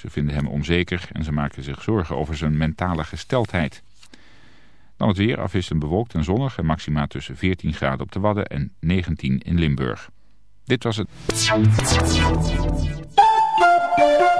Ze vinden hem onzeker en ze maken zich zorgen over zijn mentale gesteldheid. Dan het weer, afwisselend bewolkt en zonnig en maxima tussen 14 graden op de Wadden en 19 in Limburg. Dit was het.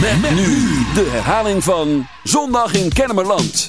Met, nu de herhaling van Zondag in Kennemerland.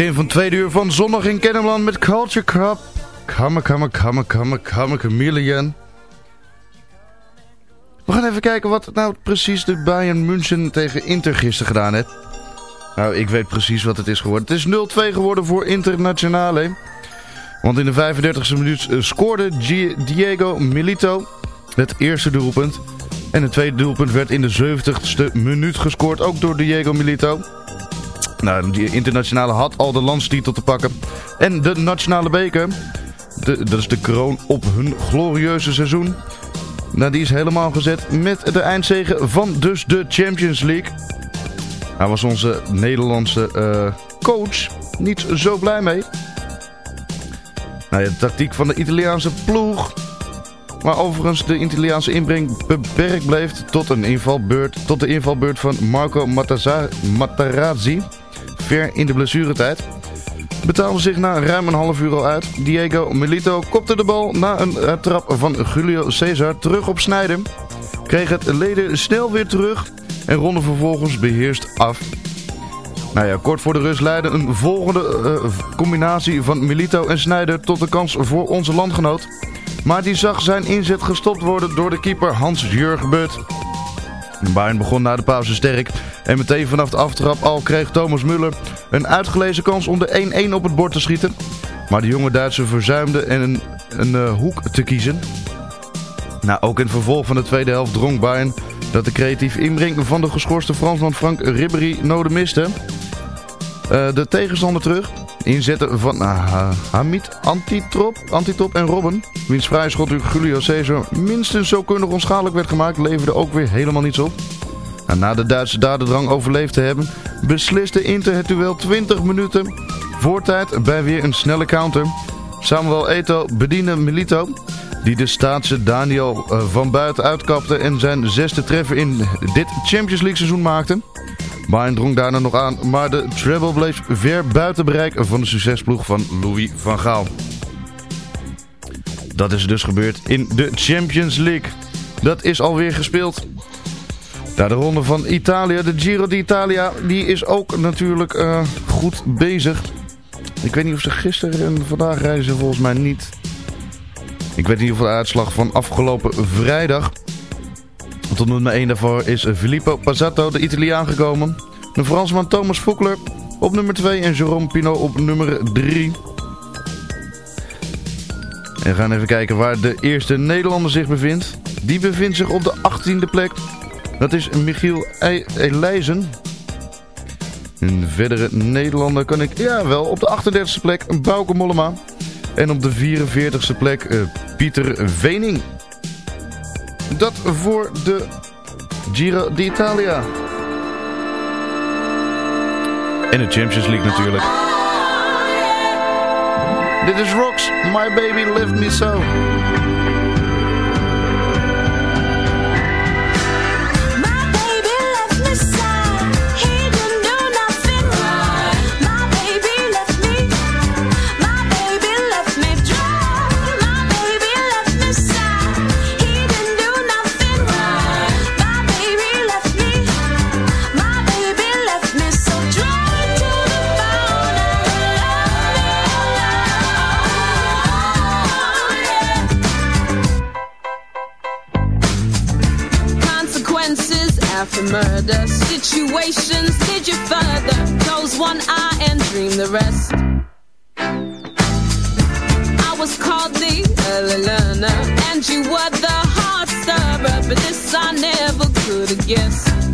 Zomersbegin van tweede uur van zondag in Kennemerland met Culture Cup. Come, come, come, come, come, chameleon. We gaan even kijken wat nou precies de Bayern München tegen Inter gisteren gedaan heeft. Nou, ik weet precies wat het is geworden. Het is 0-2 geworden voor Internationale. Want in de 35e minuut eh, scoorde Diego Milito het eerste doelpunt. En het tweede doelpunt werd in de 70ste minuut gescoord, ook door Diego Milito. Nou, die internationale had al de landstitel te pakken. En de nationale beker, de, dat is de kroon op hun glorieuze seizoen. Nou, die is helemaal gezet met de eindzegen van dus de Champions League. Daar was onze Nederlandse uh, coach niet zo blij mee. Nou de tactiek van de Italiaanse ploeg maar overigens de Italiaanse inbreng beperkt bleef tot, een invalbeurt, tot de invalbeurt van Marco Materazzi. Ver in de blessuretijd. Betaalde zich na ruim een half uur al uit. Diego Milito kopte de bal na een uh, trap van Julio Cesar terug op Snijden. Kreeg het leden snel weer terug en ronde vervolgens beheerst af. Nou ja, kort voor de rust leidde een volgende uh, combinatie van Milito en Snijder tot de kans voor onze landgenoot. Maar die zag zijn inzet gestopt worden door de keeper Hans-Jurgen But. Bayern begon na de pauze sterk en meteen vanaf de aftrap al kreeg Thomas Müller een uitgelezen kans om de 1-1 op het bord te schieten. Maar de jonge Duitser verzuimde en een, een uh, hoek te kiezen. Nou, ook in het vervolg van de tweede helft drong Bayern dat de creatief inbreng van de geschorste Fransman Frank Ribéry nodig miste. Uh, de tegenstander terug Inzetten van uh, Hamid, Antitrop, Antitop en Robben. Wiens vrije schot door Julio Cesar minstens zo kundig onschadelijk werd gemaakt, leverde ook weer helemaal niets op. En na de Duitse dadendrang overleefd te hebben, besliste Inter het duel 20 minuten voor tijd bij weer een snelle counter. Samuel Eto bediende Milito, die de staatse Daniel uh, van buiten uitkapte en zijn zesde treffer in dit Champions League seizoen maakte. Bayern drong daarna nog aan, maar de treble bleef ver buiten bereik van de succesploeg van Louis van Gaal. Dat is dus gebeurd in de Champions League. Dat is alweer gespeeld. Daar de ronde van Italië, de Giro d'Italia, die is ook natuurlijk uh, goed bezig. Ik weet niet of ze gisteren en vandaag reizen, volgens mij niet. Ik weet niet of de uitslag van afgelopen vrijdag. Tot nummer 1 daarvoor is Filippo Pazzato, de Italiaan, gekomen. De Fransman Thomas Voekler op nummer 2 en Jerome Pino op nummer 3. En we gaan even kijken waar de eerste Nederlander zich bevindt. Die bevindt zich op de 18e plek. Dat is Michiel Elijzen. Een verdere Nederlander kan ik, ja wel, op de 38e plek Bouke Mollema. En op de 44e plek uh, Pieter Vening. Dat voor de Giro d'Italia. En de Champions League natuurlijk. Dit is Rocks, My Baby Left Me So. One eye and dream the rest. I was called the early learner and you were the hard stirrer but this I never could have guessed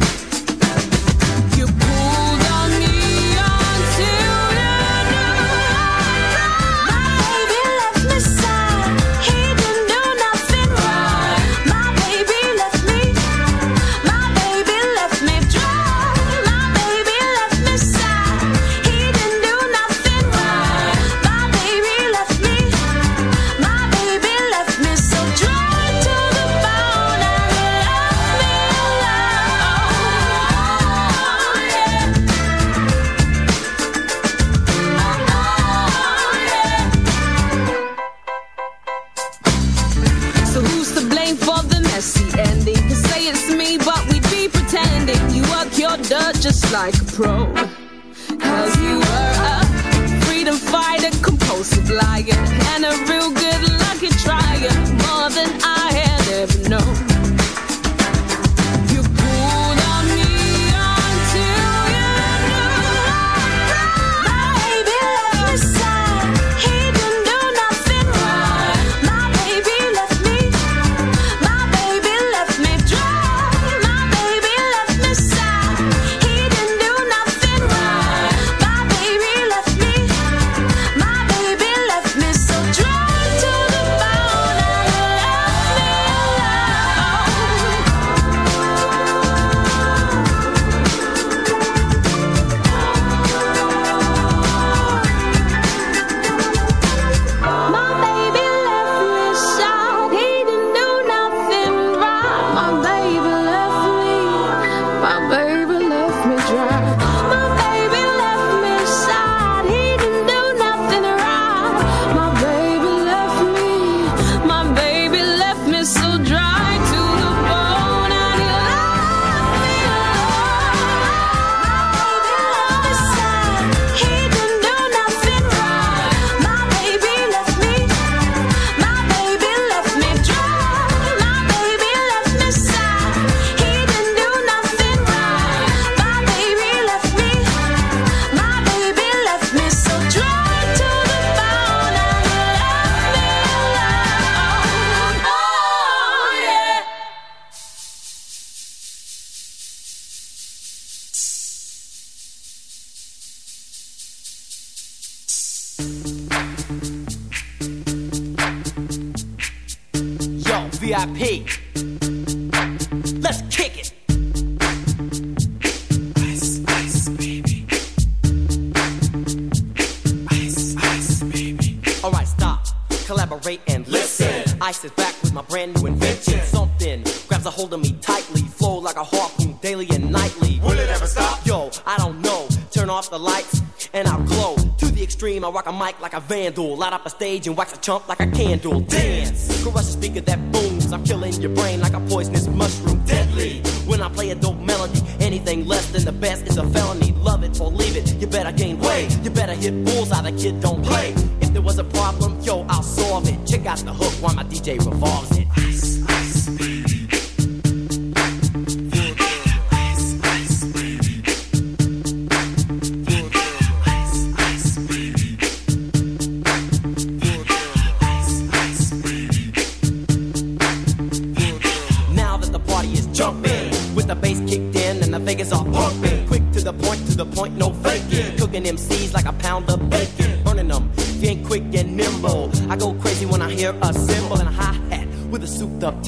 a vandal. Light up a stage and wax a chump like a candle. Dance! Crush a speaker that booms. I'm killing your brain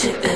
to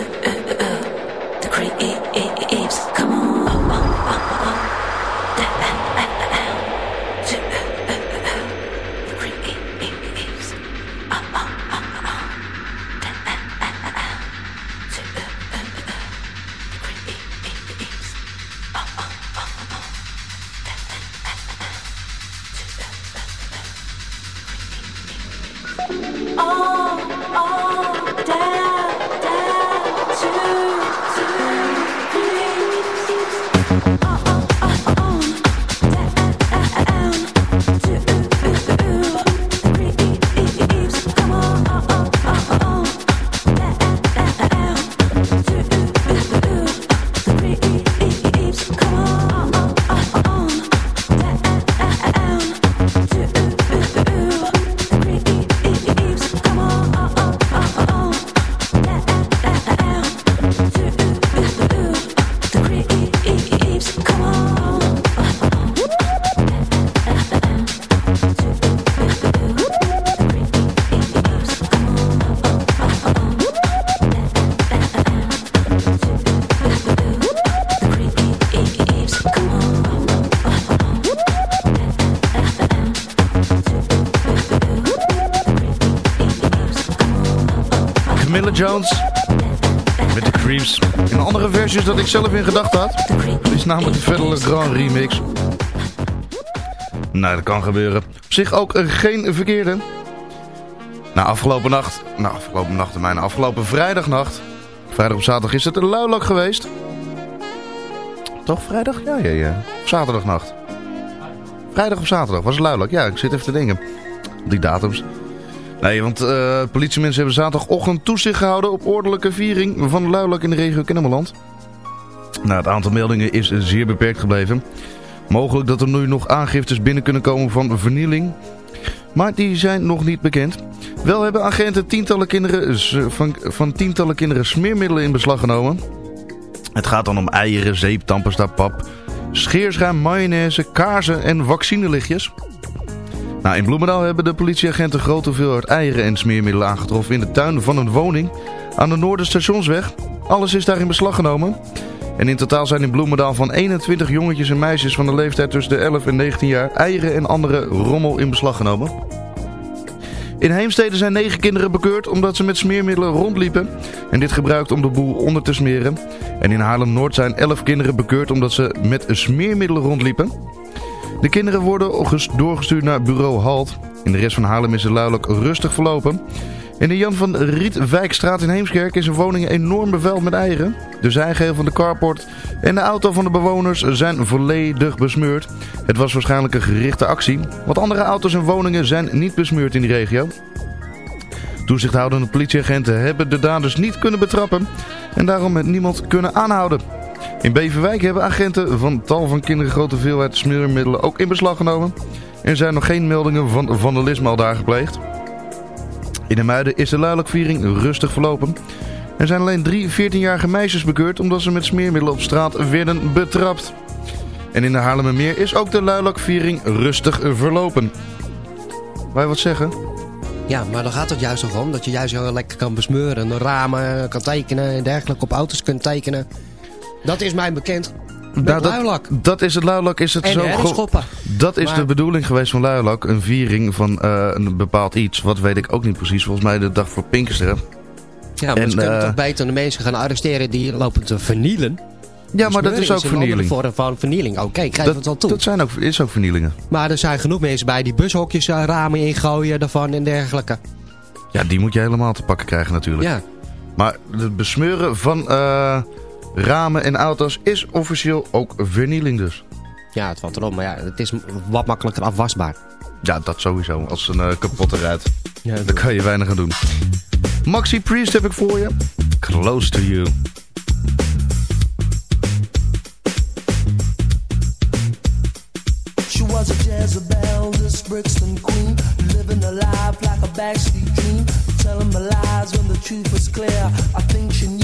Jones met de Creeps. In andere versies dat ik zelf in gedachten had. Dat is namelijk de Federal Grand Remix. Nou, dat kan gebeuren. Op zich ook geen verkeerde. Nou, afgelopen nacht... Nou, afgelopen nacht, mijn afgelopen vrijdagnacht... Vrijdag op zaterdag is het een luilak geweest. Toch vrijdag? Ja, ja, ja. Zaterdagnacht. Vrijdag of zaterdag was het luilak. Ja, ik zit even te denken. Die datums. Nee, want eh politiemensen hebben zaterdagochtend toezicht gehouden op ordelijke viering van luilak in de regio Kennemerland. Nou, het aantal meldingen is zeer beperkt gebleven. Mogelijk dat er nu nog aangiftes binnen kunnen komen van vernieling. Maar die zijn nog niet bekend. Wel hebben agenten tientallen kinderen, van, van tientallen kinderen smeermiddelen in beslag genomen. Het gaat dan om eieren, zeep, tandpasta, pap, scheerschuim, mayonaise, kaarsen en vaccinelichtjes. Nou, in Bloemendaal hebben de politieagenten grote hoeveelheid eieren en smeermiddelen aangetroffen in de tuin van een woning aan de Noorderstationsweg. Alles is daar in beslag genomen. En in totaal zijn in Bloemendaal van 21 jongetjes en meisjes van de leeftijd tussen de 11 en 19 jaar eieren en andere rommel in beslag genomen. In Heemstede zijn 9 kinderen bekeurd omdat ze met smeermiddelen rondliepen en dit gebruikt om de boel onder te smeren. En in Haarlem-Noord zijn 11 kinderen bekeurd omdat ze met smeermiddelen rondliepen. De kinderen worden ges- doorgestuurd naar bureau Halt. In de rest van Haarlem is het luidelijk rustig verlopen. In de Jan van Rietwijkstraat in Heemskerk is een woning enorm bevuild met eieren. De zijgeel van de carport en de auto van de bewoners zijn volledig besmeurd. Het was waarschijnlijk een gerichte actie, want andere auto's en woningen zijn niet besmeurd in die regio. Toezichthoudende politieagenten hebben de daders niet kunnen betrappen en daarom het niemand kunnen aanhouden. In Beverwijk hebben agenten van tal van kinderen grote veelheid smeermiddelen ook in beslag genomen. Er zijn nog geen meldingen van vandalisme al daar gepleegd. In de Muiden is de luidelijkviering rustig verlopen. Er zijn alleen drie 14-jarige meisjes bekeurd omdat ze met smeermiddelen op straat werden betrapt. En in de Haarlemmermeer is ook de luidelijkviering rustig verlopen. Je wat zeggen? Ja, maar dan gaat het juist nog om dat je juist heel lekker kan besmeuren. Ramen kan tekenen en dergelijke op auto's kunt tekenen. Dat is mij bekend. Nou, luilak. dat, dat is het luilak. Is het En zo. Dat is Maar- de bedoeling geweest van luilak. Een viering van eh, een bepaald iets. Wat weet ik ook niet precies. Volgens mij de dag voor Pinksteren. Ja, maar En, ze kunnen eh, toch beter de mensen gaan arresteren die lopen te vernielen. Ja, maar dat is ook een vernieling. andere vorm van vernieling. Oké, ik geef het wel toe. Dat zijn ook, is ook vernielingen. Maar er zijn genoeg mensen bij die bushokjes eh, ramen ingooien daarvan en dergelijke. Ja, die moet je helemaal te pakken krijgen natuurlijk. Ja. Maar het besmeuren van ramen en auto's is officieel ook vernieling dus. Ja, het valt erop, maar ja, het is wat makkelijker afwasbaar. Ja, dat sowieso. Als een eh, kapotte rijdt. Ja, Dan kan je weinig aan doen. Maxi Priest heb ik voor je. Close to you. She was a Jezebel, this Brixton queen, living a life like a backstreet dream, telling my lies when the truth was clear. I think she knew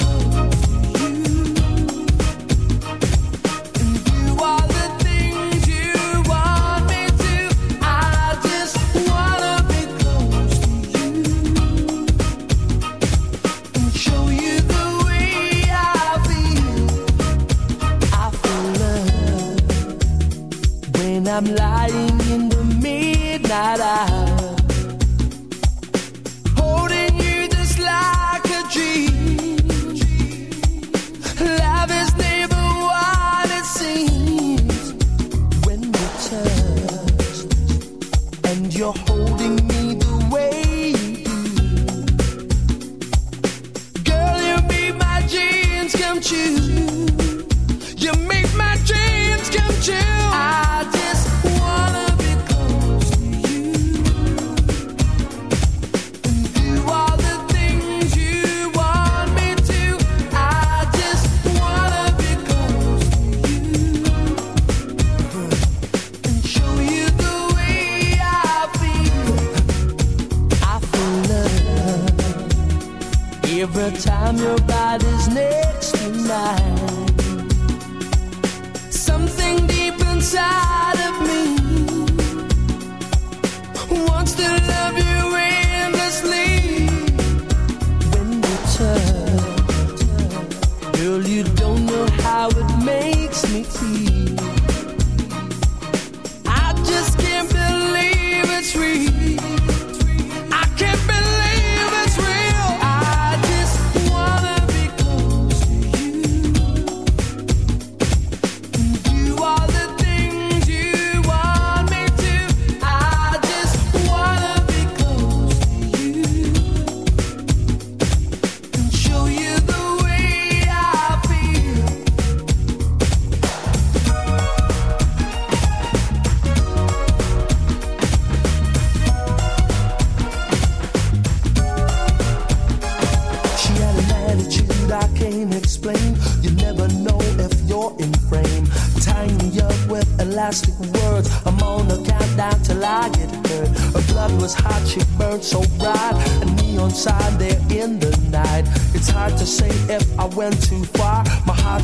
I'm lying in the midnight hour. Holding you just like a dream. Love is never what it seems when we touch, and you're holding me the way. Girl, you my dreams come true.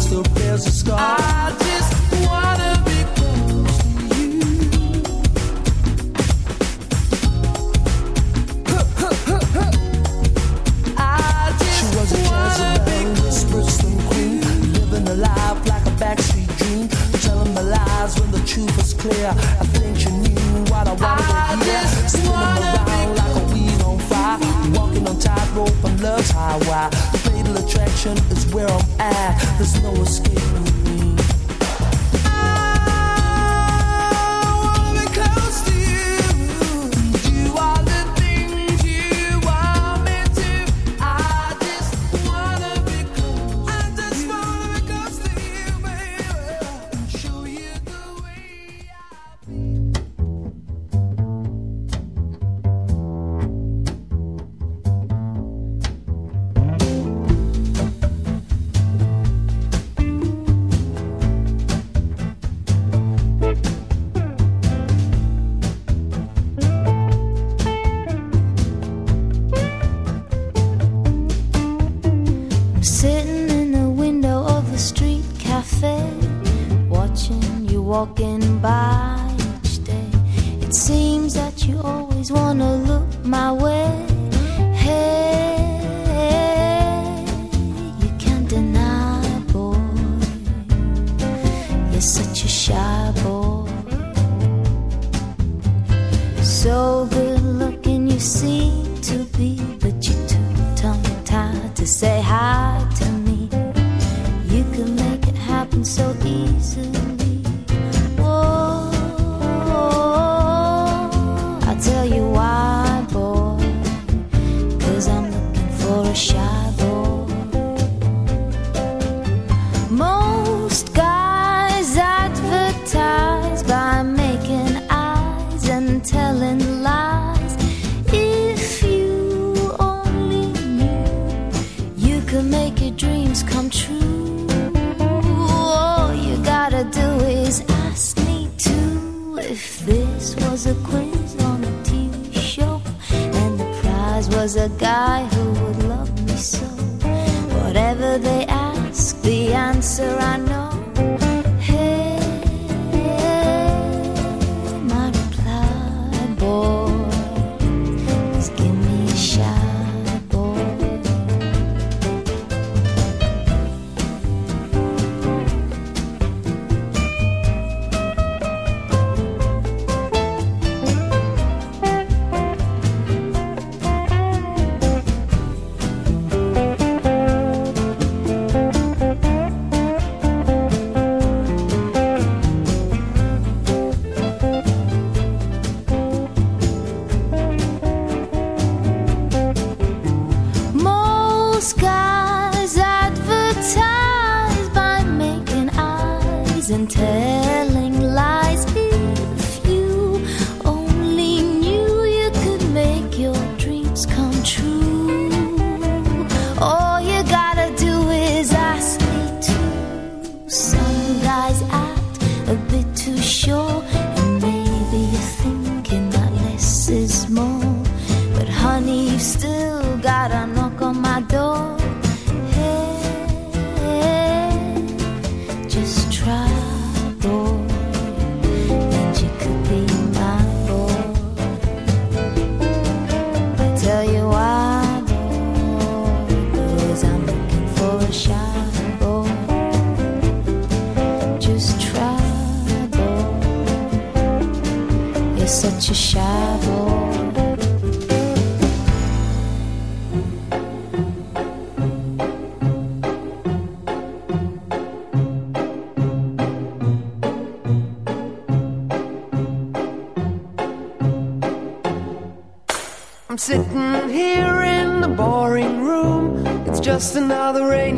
still bears a scar. I just wanna be close to you. Huh, huh, huh, I just she was a Jezebel, whispered some queen, living a life like a backstreet dream, telling my lies when the truth was clear. I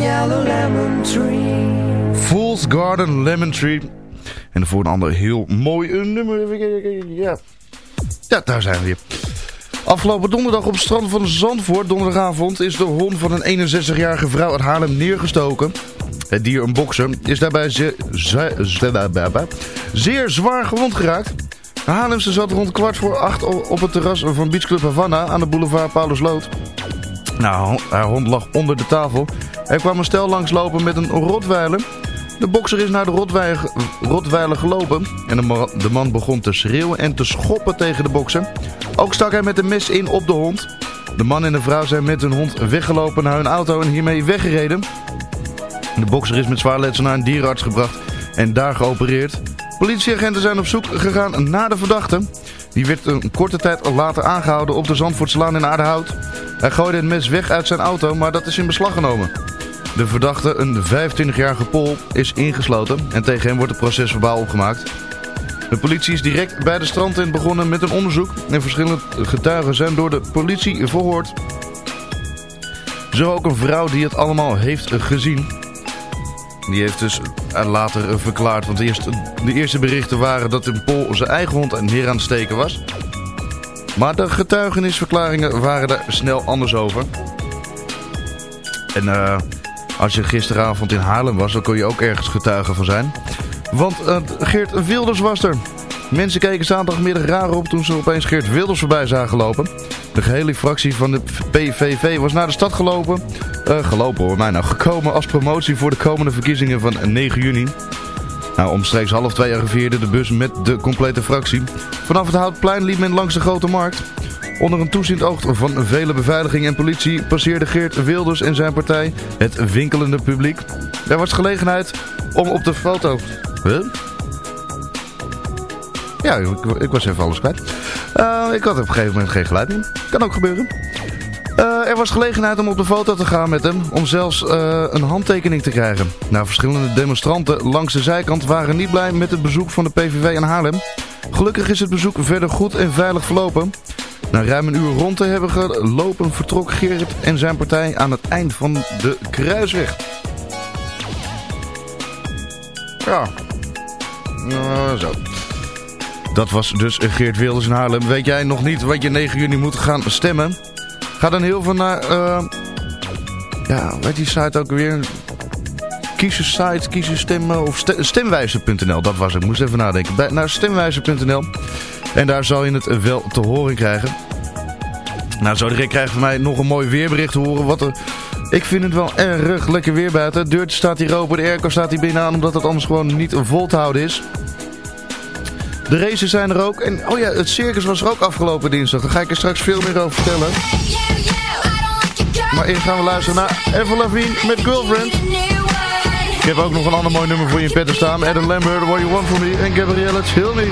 yellow lemon tree. Fool's Garden Lemon Tree. En voor een ander heel mooi nummer. Ja. daar zijn we weer. Afgelopen donderdag op het strand van Zandvoort, donderdagavond, is de hond van een 61-jarige vrouw uit Haarlem neergestoken. Het dier, een bokser, is daarbij zeer, zeer, zeer- zeer zwaar gewond geraakt. De Haarlemse zat rond kwart voor acht op het terras van Beach Club Havana aan de boulevard Paulusloot. Nou, haar hond lag onder de tafel. Er kwam een stel langslopen met een rotweiler. De bokser is naar de rotweiler, gelopen en de man begon te schreeuwen en te schoppen tegen de bokser. Ook stak hij met een mes in op de hond. De man en de vrouw zijn met hun hond weggelopen naar hun auto en hiermee weggereden. De bokser is met zwaar letsel naar een dierenarts gebracht en daar geopereerd. Politieagenten zijn op zoek gegaan naar de verdachte. Die werd een korte tijd later aangehouden op de Zandvoortslaan in Aardehout. Hij gooide het mes weg uit zijn auto, maar dat is in beslag genomen. De verdachte, een 25-jarige Pol, is ingesloten en tegen hem wordt het proces verbaal opgemaakt. De politie is direct bij de strandtent begonnen met een onderzoek en verschillende getuigen zijn door de politie verhoord. Zo ook een vrouw die het allemaal heeft gezien. Die heeft dus eh, later verklaard, want de eerste berichten waren dat een Pol zijn eigen hond neer aan het steken was. Maar de getuigenisverklaringen waren er snel anders over. En eh, als je gisteravond in Haarlem was, dan kon je ook ergens getuige van zijn. Want eh, Geert Wilders was er. Mensen keken zaterdagmiddag raar op toen ze opeens Geert Wilders voorbij zagen lopen. De gehele fractie van de PVV was naar de stad gelopen. Eh, gelopen hoor, mij nou. Gekomen als promotie voor de komende verkiezingen van 9 juni. Nou, omstreeks half twee arriveerde de bus met de complete fractie. Vanaf het Houtplein liep men langs de Grote Markt. Onder een toeziend van vele beveiliging en politie passeerde Geert Wilders en zijn partij het winkelende publiek. Er was gelegenheid om op de foto... Huh? Ja, ik, ik was even alles kwijt. Eh, ik had op een gegeven moment geen geluid meer. Kan ook gebeuren. Eh, er was gelegenheid om op de foto te gaan met hem, om zelfs eh, een handtekening te krijgen. Nou, verschillende demonstranten langs de zijkant waren niet blij met het bezoek van de PVV in Haarlem. Gelukkig is het bezoek verder goed en veilig verlopen. Na ruim een uur rond te hebben gelopen vertrok Gerrit en zijn partij aan het eind van de kruisweg. Ja, Nou, zo. Dat was dus Geert Wilders in Haarlem. Weet jij nog niet wat je 9 juni moet gaan stemmen? Ga dan heel veel naar... eh ja, weet die site ook weer? Kiezerssite, kiezerstemmen of ste- stemwijzer.nl. Dat was het. Ik moest even nadenken. Bij, naar stemwijzer.nl. En daar zal je het wel te horen krijgen. Nou, zo direct krijgen we mij nog een mooi weerbericht te horen. Wat er... Ik vind het wel erg lekker weer buiten. Het deurtje staat hier open, de airco staat hier binnen aan, omdat het anders gewoon niet vol te houden is. De races zijn er ook. En oh ja, het circus was er ook afgelopen dinsdag. Daar ga ik er straks veel meer over vertellen. Maar eerst gaan we luisteren naar Ever Lavigne met Girlfriend. Ik heb ook nog een ander mooi nummer voor je in petten staan. Adam Lambert, What You Want From Me. En Gabriella Chill Me.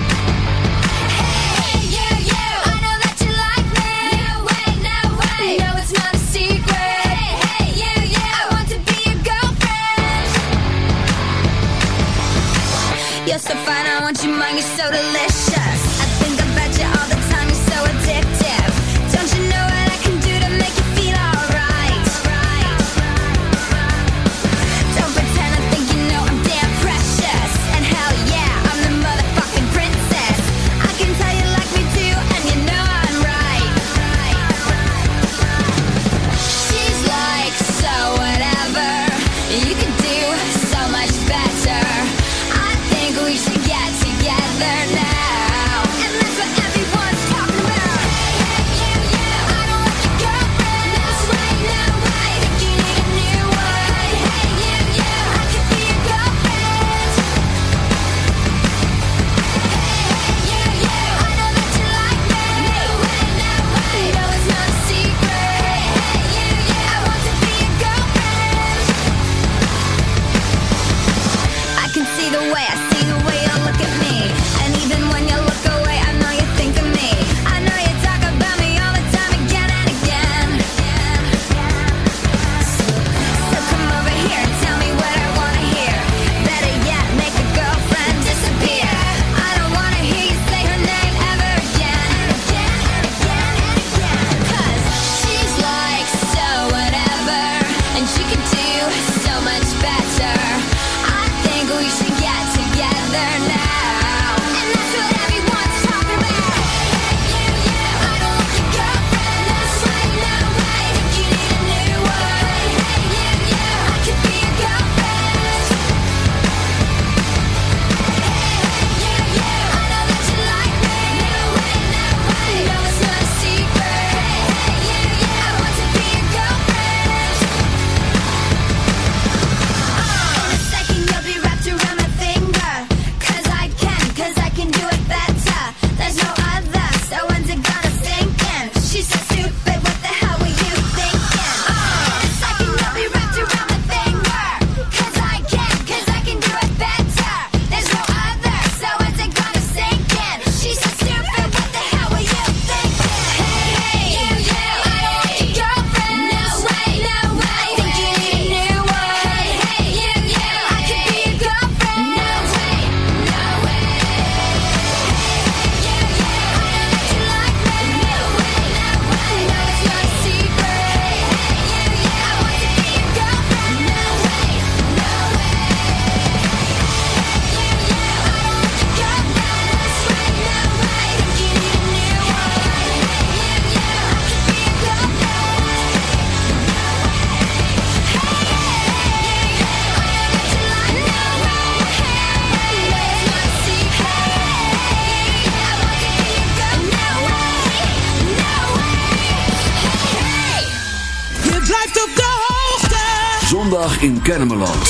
Kennemerland.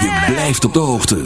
Je blijft op de hoogte.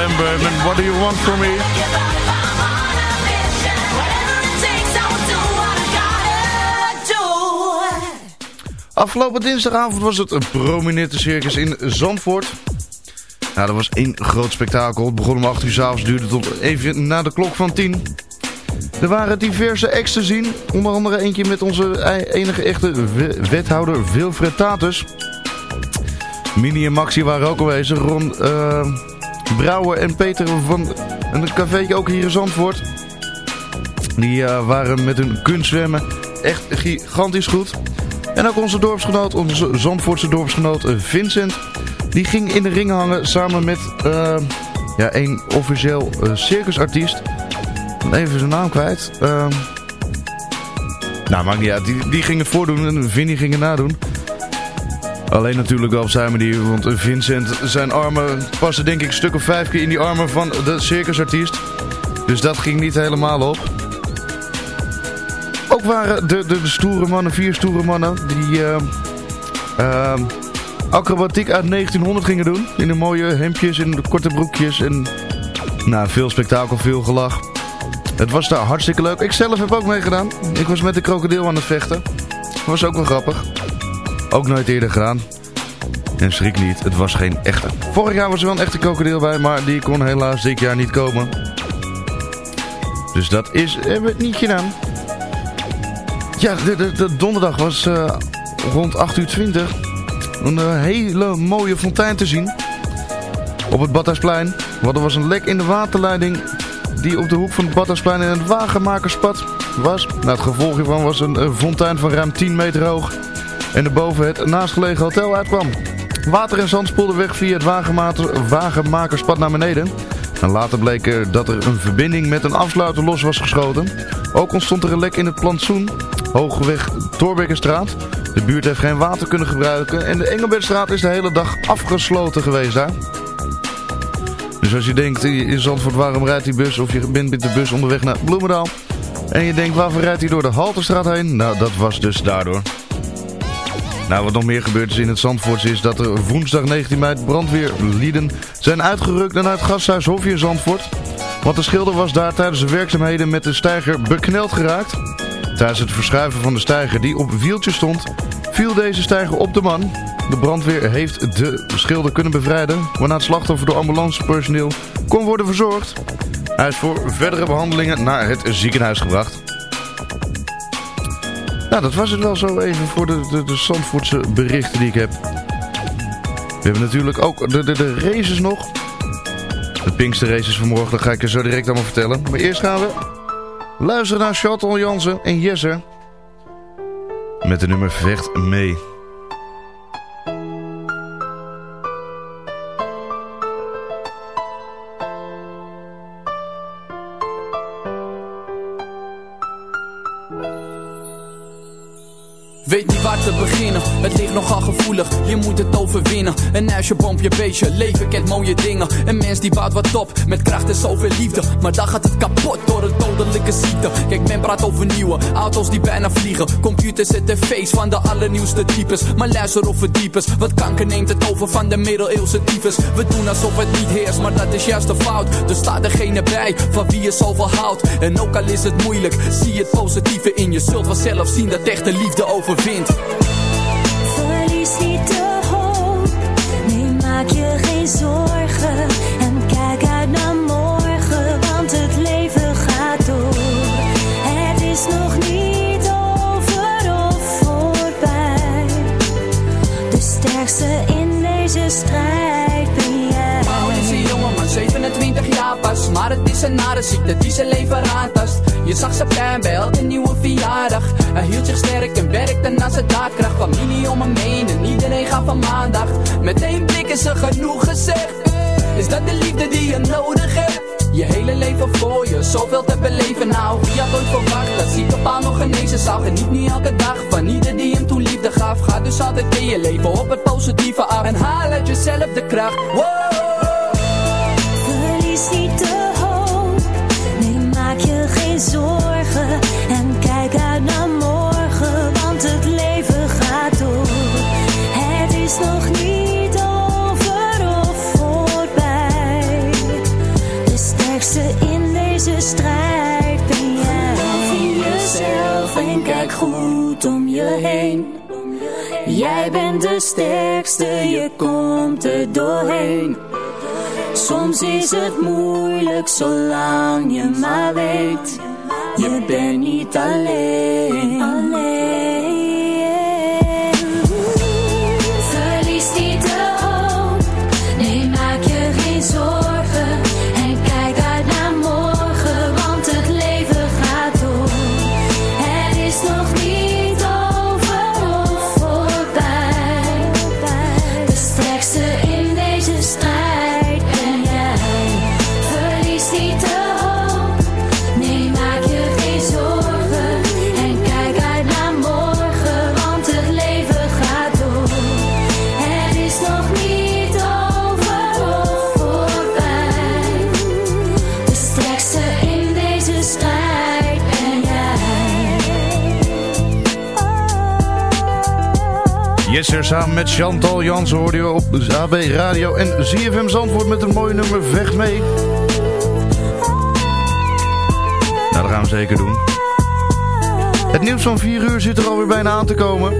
Lambert What Do You Want From Me. Afgelopen dinsdagavond was het een prominente circus in Zandvoort. Nou, dat was één groot spektakel. Het begon om 8 uur s'avonds, duurde tot even na de klok van 10. Er waren diverse acts te zien. Onder andere eentje met onze enige echte we- wethouder Wilfred Tatus. Mini en Maxi waren ook aanwezig. Ron eh, Brouwer en Peter van een cafeetje ook hier in Zandvoort. Die eh, waren met hun kunstzwemmen echt gigantisch goed. En ook onze dorpsgenoot, onze Zandvoortse dorpsgenoot eh, Vincent. Die ging in de ring hangen samen met eh, ja, een officieel circusartiest. Even zijn naam kwijt. Ehm, nou, maakt niet uit. Die, die ging het voordoen en Vinnie ging het nadoen. Alleen natuurlijk zijn manier, want Vincent, zijn armen passen denk ik stuk of vijf keer in die armen van de circusartiest. Dus dat ging niet helemaal op. Ook waren de, de, stoere mannen, vier stoere mannen, die eh, ehm, acrobatiek uit 1900 gingen doen. In de mooie hemdjes, in korte broekjes en nou, veel spektakel, veel gelach. Het was daar hartstikke leuk. Ik zelf heb ook meegedaan. Ik was met de krokodil aan het vechten. Was ook wel grappig. Ook nooit eerder gedaan. En schrik niet, het was geen echte. Vorig jaar was er wel een echte krokodil bij, maar die kon helaas dit jaar niet komen. Dus dat is hebben we het niet gedaan. Ja, de, de, de donderdag was eh, rond 8 uur 20 een eh, hele mooie fontein te zien. Op het Badhuisplein. Want er was een lek in de waterleiding die op de hoek van het Badhuisplein in het Wagenmakerspad was. Nou, het gevolg hiervan was een eh, fontein van ruim 10 meter hoog. En er boven het naastgelegen hotel uitkwam. Water en zand spoelden weg via het Wagenmaker- Wagenmakerspad naar beneden. En later bleek dat er een verbinding met een afsluiter los was geschoten. Ook ontstond er een lek in het plantsoen, hoogweg Torbekkenstraat. De buurt heeft geen water kunnen gebruiken en de Engelbertstraat is de hele dag afgesloten geweest daar. Dus als je denkt, in Zandvoort waarom rijdt die bus of je bent met de bus onderweg naar Bloemendaal. En je denkt, waarvoor rijdt hij door de Halterstraat heen? Nou, dat was dus daardoor. Nou, wat nog meer gebeurd is in het Zandvoorts is dat er woensdag 19 mei brandweerlieden zijn uitgerukt naar het gasthuis Hofje in Zandvoort. Want de schilder was daar tijdens de werkzaamheden met de steiger bekneld geraakt. Tijdens het verschuiven van de steiger die op wieltjes stond, viel deze steiger op de man. De brandweer heeft de schilder kunnen bevrijden, waarna het slachtoffer door ambulancepersoneel kon worden verzorgd. Hij is voor verdere behandelingen naar het ziekenhuis gebracht. Nou, dat was het wel zo even voor de, de, de Zandvoortse berichten die ik heb. We hebben natuurlijk ook de, de, de races nog. De Pinkster races vanmorgen, dat ga ik je zo direct allemaal vertellen. Maar eerst gaan we luisteren naar Chantal Jansen en Jesse. Met de nummer Vecht mee. Overwinnen. Een huisje, bompje, beestje, leven kent mooie dingen. Een mens die bouwt wat op, met kracht en zoveel liefde. Maar dan gaat het kapot door een dodelijke ziekte. Kijk, men praat over nieuwe auto's die bijna vliegen. Computers en tv's van de allernieuwste types. Maar luister of het diep is, wat kanker neemt het over van de middeleeuwse tyfus. We doen alsof het niet heerst, maar dat is juist de fout. Er staat degene bij, van wie je zoveel houdt. En ook al is het moeilijk, zie het positieve in. Je zult vanzelf zien dat echte liefde overwint. Maar het is een nare ziekte die zijn leven aantast Je zag zijn pijn bij elke nieuwe verjaardag. Hij hield zich sterk en werkte naar zijn daadkracht. Familie om hem heen en iedereen gaf van maandag Met één blik is er genoeg gezegd. Is dat de liefde die je nodig hebt? Je hele leven voor je, zoveel te beleven. Nou Wie had ooit verwacht dat ziekenpaal nog genezen zou? Geniet niet elke dag van ieder die hem toen liefde gaf. Ga dus altijd in je leven op het positieve af. En haal uit jezelf de kracht. Wow. Verlies heen. Jij bent de sterkste, je komt er doorheen. Soms is het moeilijk zolang je maar weet. Je bent niet alleen. Samen met Chantal Jansen hoorde je op AB Radio en ZFM Zandvoort met een mooi nummer Vecht mee. Nou, dat gaan we zeker doen. Het nieuws van 4 uur zit er alweer bijna aan te komen.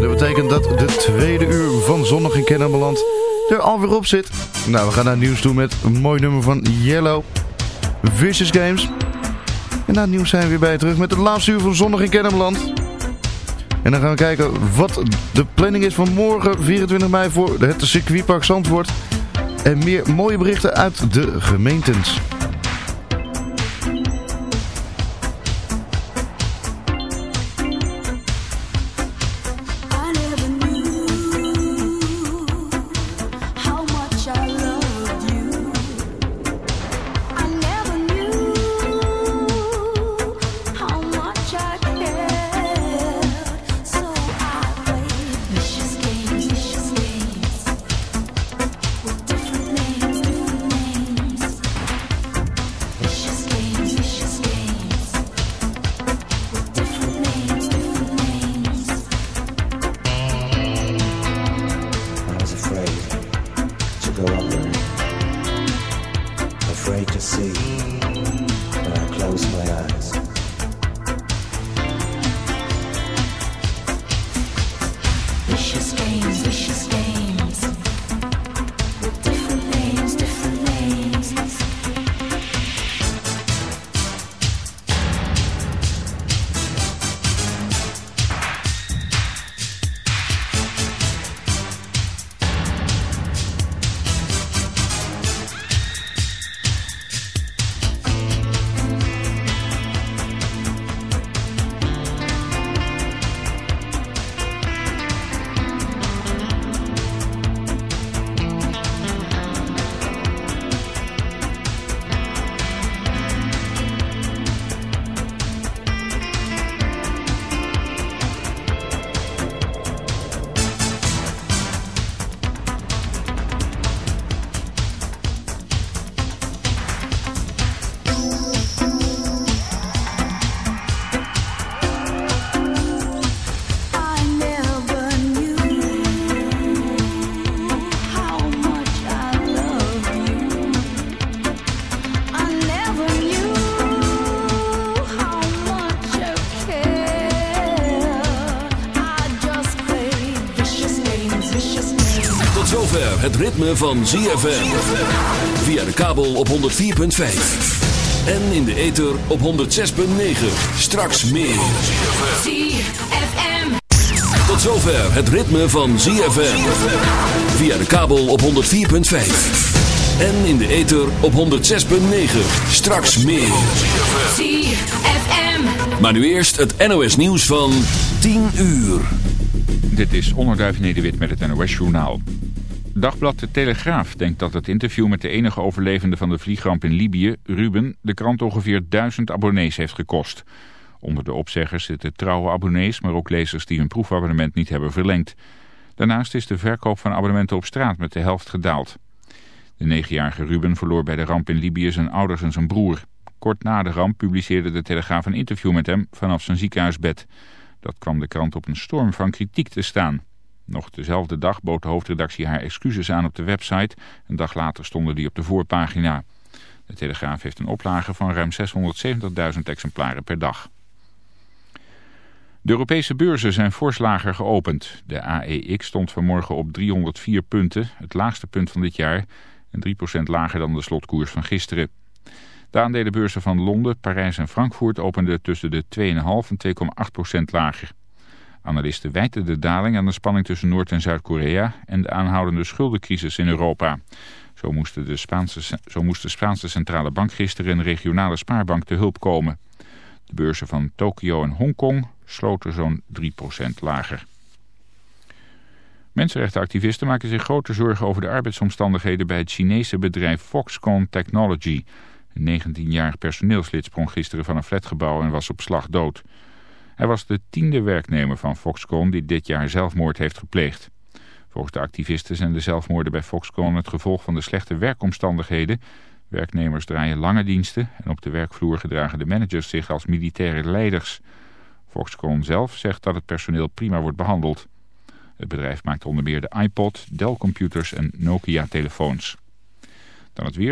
Dat betekent dat de tweede uur van Zondag in Kennemerland er alweer op zit. Nou, we gaan naar nieuws toe met een mooi nummer van Yellow. Vicious Games. En na het nieuws zijn we weer bij terug met het laatste uur van Zondag in Kennemerland. En dan gaan we kijken wat de planning is van morgen 24 mei voor het circuitpark Zandvoort. En meer mooie berichten uit de gemeentes. Afraid to see, but I closed my eyes. Ritme van ZFM. Via de kabel op 104.5. En in de ether op 106.9. Straks meer. ZFM. Tot zover het ritme van ZFM. Via de kabel op 104.5. En in de ether op 106.9. Straks meer. ZFM. Maar nu eerst het NOS nieuws van 10 uur. Dit is Onderduif Nederwit met het NOS Journaal. Dagblad De Telegraaf denkt dat het interview met de enige overlevende van de vliegramp in Libië, Ruben, de krant ongeveer duizend abonnees heeft gekost. Onder de opzeggers zitten trouwe abonnees, maar ook lezers die hun proefabonnement niet hebben verlengd. Daarnaast is de verkoop van abonnementen op straat met de helft gedaald. De negenjarige Ruben verloor bij de ramp in Libië zijn ouders en zijn broer. Kort na de ramp publiceerde de Telegraaf een interview met hem vanaf zijn ziekenhuisbed. Dat kwam de krant op een storm van kritiek te staan. Nog dezelfde dag bood de hoofdredactie haar excuses aan op de website. Een dag later stonden die op de voorpagina. De Telegraaf heeft een oplage van ruim 670.000 exemplaren per dag. De Europese beurzen zijn fors lager geopend. De AEX stond vanmorgen op 304 punten, het laagste punt van dit jaar... en 3% lager dan de slotkoers van gisteren. De aandelenbeurzen van Londen, Parijs en Frankfurt openden tussen de 2,5 en 2,8% lager. Analisten wijten de daling aan de spanning tussen Noord- en Zuid-Korea... en de aanhoudende schuldencrisis in Europa... Zo moest, de Spaanse, zo moest de Spaanse centrale bank gisteren een regionale spaarbank te hulp komen. De beurzen van Tokio en Hongkong sloten zo'n 3% lager. Mensenrechtenactivisten maken zich grote zorgen over de arbeidsomstandigheden bij het Chinese bedrijf Foxconn Technology. Een 19-jarig personeelslid sprong gisteren van een flatgebouw en was op slag dood. Hij was de tiende werknemer van Foxconn die dit jaar zelfmoord heeft gepleegd. Volgens de activisten zijn de zelfmoorden bij Foxconn het gevolg van de slechte werkomstandigheden. Werknemers draaien lange diensten en op de werkvloer gedragen de managers zich als militaire leiders. Foxconn zelf zegt dat het personeel prima wordt behandeld. Het bedrijf maakt onder meer de iPod, Dell computers en Nokia telefoons. Dan het weer.